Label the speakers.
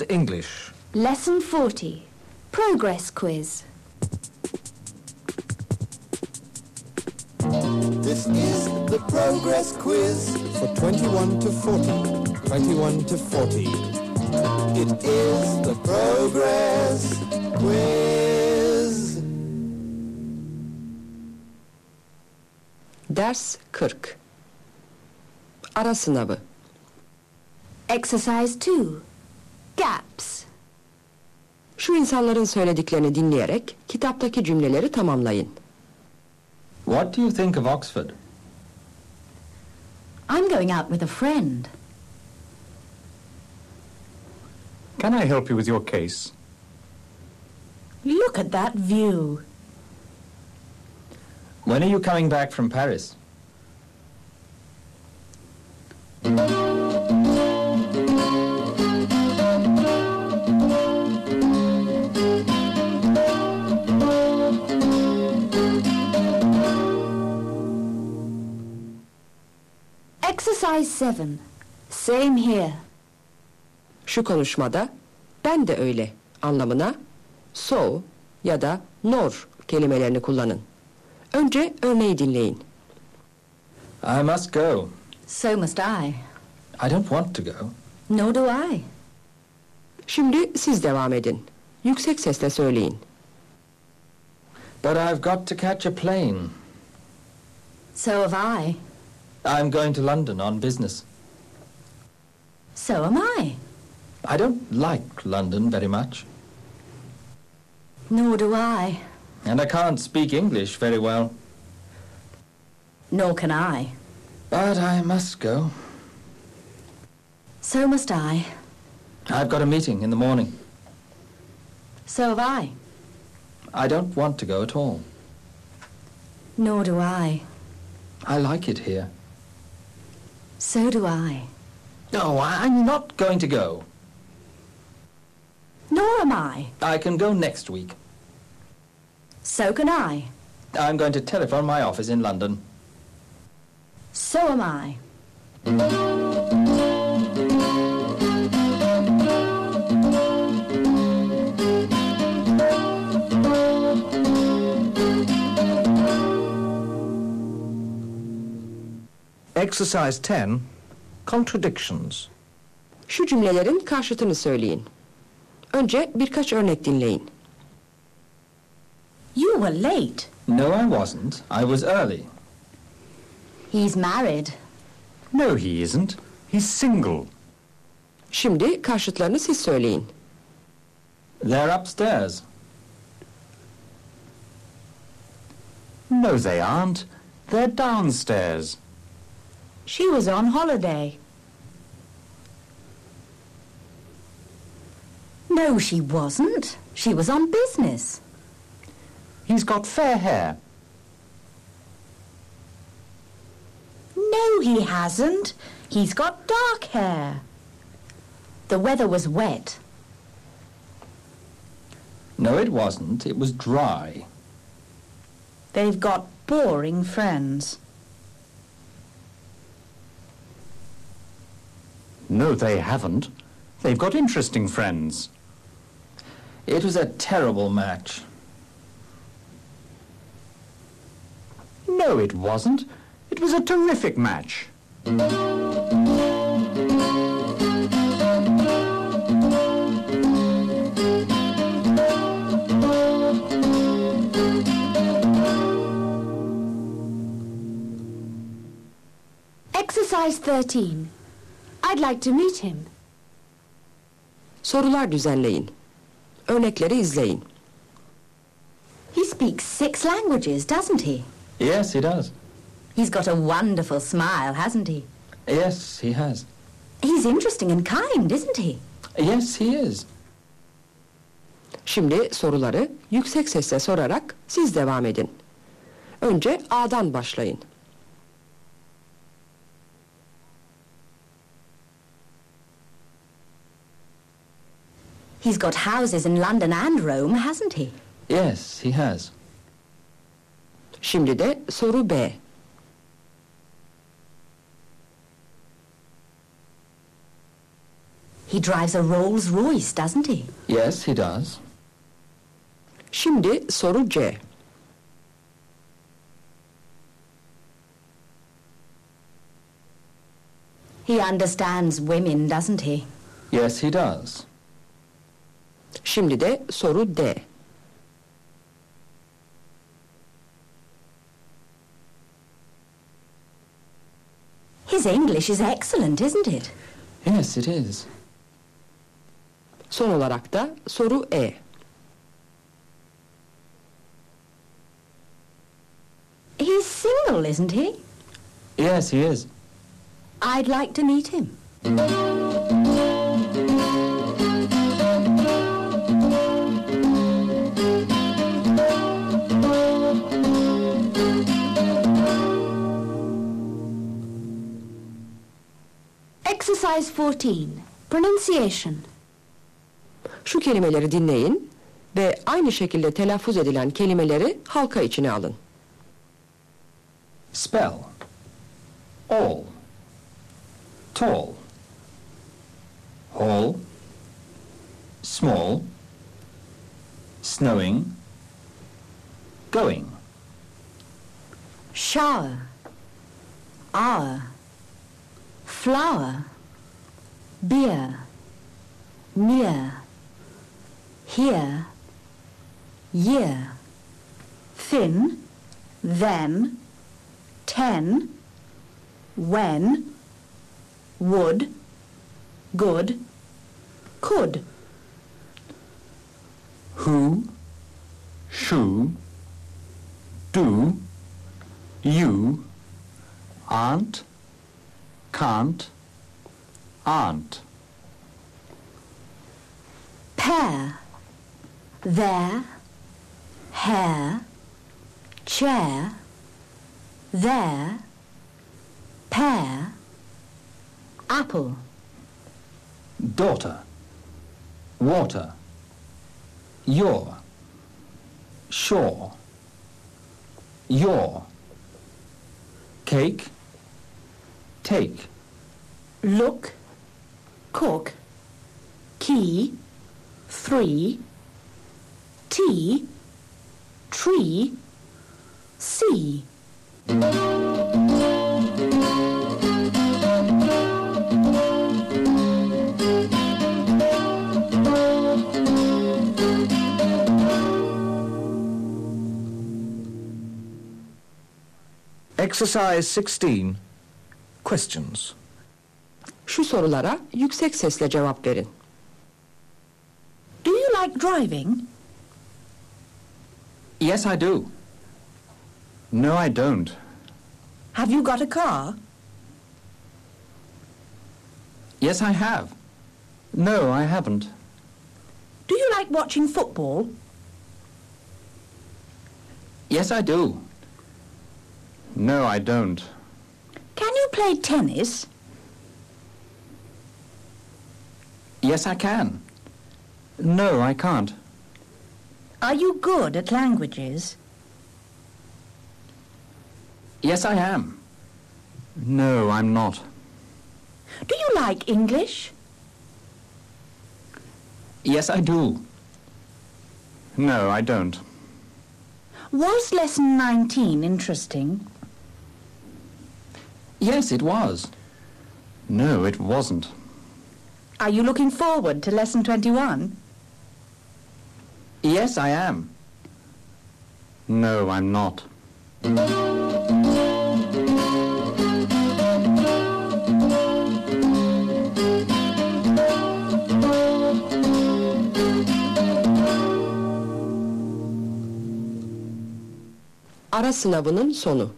Speaker 1: Oxford English.
Speaker 2: Lesson 40. Progress quiz.
Speaker 3: This is the progress quiz for 21 to 40. 21 to 40. It is the progress quiz.
Speaker 4: Ders 40. Ara sınavı.
Speaker 2: Exercise 2. Gaps.
Speaker 4: Şu insanların söylediklerini dinleyerek kitaptaki cümleleri tamamlayın.
Speaker 1: What do you think of Oxford?
Speaker 2: I'm going out with a friend.
Speaker 5: Can I help you with your case?
Speaker 2: Look at that view.
Speaker 1: When are you coming back from Paris? Mm.
Speaker 2: Exercise 7. Same here.
Speaker 4: Şu konuşmada ben de öyle anlamına so ya da nor kelimelerini kullanın. Önce örneği dinleyin.
Speaker 1: I must go.
Speaker 2: So must I.
Speaker 1: I don't want to go.
Speaker 2: Nor do I.
Speaker 4: Şimdi siz devam edin. Yüksek sesle söyleyin.
Speaker 1: But I've got to catch a plane.
Speaker 2: So have I.
Speaker 1: I'm going to London on business.
Speaker 2: So am I.
Speaker 1: I don't like London very much,
Speaker 2: Nor do I.
Speaker 1: and I can't speak English very well.
Speaker 2: Nor can I.
Speaker 1: But I must go.
Speaker 2: So must I.
Speaker 1: I've got a meeting in the morning.
Speaker 2: So have I.
Speaker 1: I don't want to go at all.
Speaker 2: Nor do I.
Speaker 1: I like it here.
Speaker 2: So do I.
Speaker 1: No, I'm not going to go.
Speaker 2: Nor am I.
Speaker 1: I can go next week.
Speaker 2: So can I.
Speaker 1: I'm going to telephone my office in London.
Speaker 2: So am I.
Speaker 6: Exercise 10. Contradictions.
Speaker 4: Şu cümlelerin karşıtını söyleyin. Önce birkaç örnek dinleyin.
Speaker 2: You were late.
Speaker 1: No, I wasn't. I was early.
Speaker 2: He's married.
Speaker 5: No, he isn't. He's single.
Speaker 4: Şimdi karşıtlarını siz söyleyin.
Speaker 1: They're upstairs.
Speaker 5: No, they aren't. They're downstairs.
Speaker 2: She was on holiday. No, she wasn't. She was on business.
Speaker 5: He's got fair hair.
Speaker 2: No, he hasn't. He's got dark hair. The weather was wet.
Speaker 1: No, it wasn't. It was dry.
Speaker 2: They've got boring friends.
Speaker 5: No, they haven't. They've got interesting friends.
Speaker 1: It was a terrible match.
Speaker 5: No, it wasn't. It was a terrific match.
Speaker 2: Exercise 13. I'd like to meet him.
Speaker 4: Sorular düzenleyin. Örnekleri izleyin.
Speaker 2: He speaks six languages, doesn't he?
Speaker 1: Yes, he does.
Speaker 2: He's got a wonderful smile, hasn't he?
Speaker 1: Yes, he has.
Speaker 2: He's interesting and kind, isn't he?
Speaker 1: Yes, he is.
Speaker 4: Şimdi soruları yüksek sesle sorarak siz devam edin. Önce A'dan başlayın.
Speaker 2: He's got houses in London and Rome, hasn't he?
Speaker 1: Yes, he has.
Speaker 4: Şimdi de soru B.
Speaker 2: He drives a Rolls Royce, doesn't he?
Speaker 1: Yes, he does.
Speaker 4: Şimdi soru C.
Speaker 2: He understands women, doesn't he?
Speaker 1: Yes, he does.
Speaker 4: Şimdi de soru D.
Speaker 2: His English is excellent, isn't it?
Speaker 1: Yes, it is.
Speaker 4: Son olarak da soru E.
Speaker 2: He's single, isn't he?
Speaker 1: Yes, he is.
Speaker 2: I'd like to meet him.
Speaker 7: Exercise 14. Pronunciation.
Speaker 4: Şu kelimeleri dinleyin ve aynı şekilde telaffuz edilen kelimeleri halka içine alın.
Speaker 5: Spell. All. Tall. Hall. Small. Snowing. Going.
Speaker 2: Shower. Hour. Flower. Beer. Near. Here. Year. Thin. Then. Ten. When. Would. Good. Could.
Speaker 5: Who. Shoe. Do. You. Aunt. Can't. Aunt.
Speaker 2: Pair. There. Hair. Chair. There. Pear. Apple.
Speaker 5: Daughter. Water. Your. Shore. Your. Cake. Take.
Speaker 2: Look. Cook. Key. Three. Tea. Tree. See.
Speaker 6: Exercise 16. Questions.
Speaker 4: Şu sorulara yüksek sesle cevap verin.
Speaker 2: Do you like driving?
Speaker 5: Yes, I do. No, I don't.
Speaker 2: Have you got a car?
Speaker 5: Yes, I have. No, I haven't.
Speaker 2: Do you like watching football?
Speaker 5: Yes, I do. No, I don't.
Speaker 2: Can you play tennis?
Speaker 5: Yes, I can. No, I can't.
Speaker 2: Are you good at languages?
Speaker 5: Yes, I am. No, I'm not.
Speaker 2: Do you like English?
Speaker 5: Yes, I do. No, I don't.
Speaker 2: Was lesson 19 interesting?
Speaker 5: Yes, it was. No, it wasn't.
Speaker 2: Are you looking forward to lesson 21?
Speaker 5: Yes, I am. No, I'm not.
Speaker 4: Ara sınavının sonu.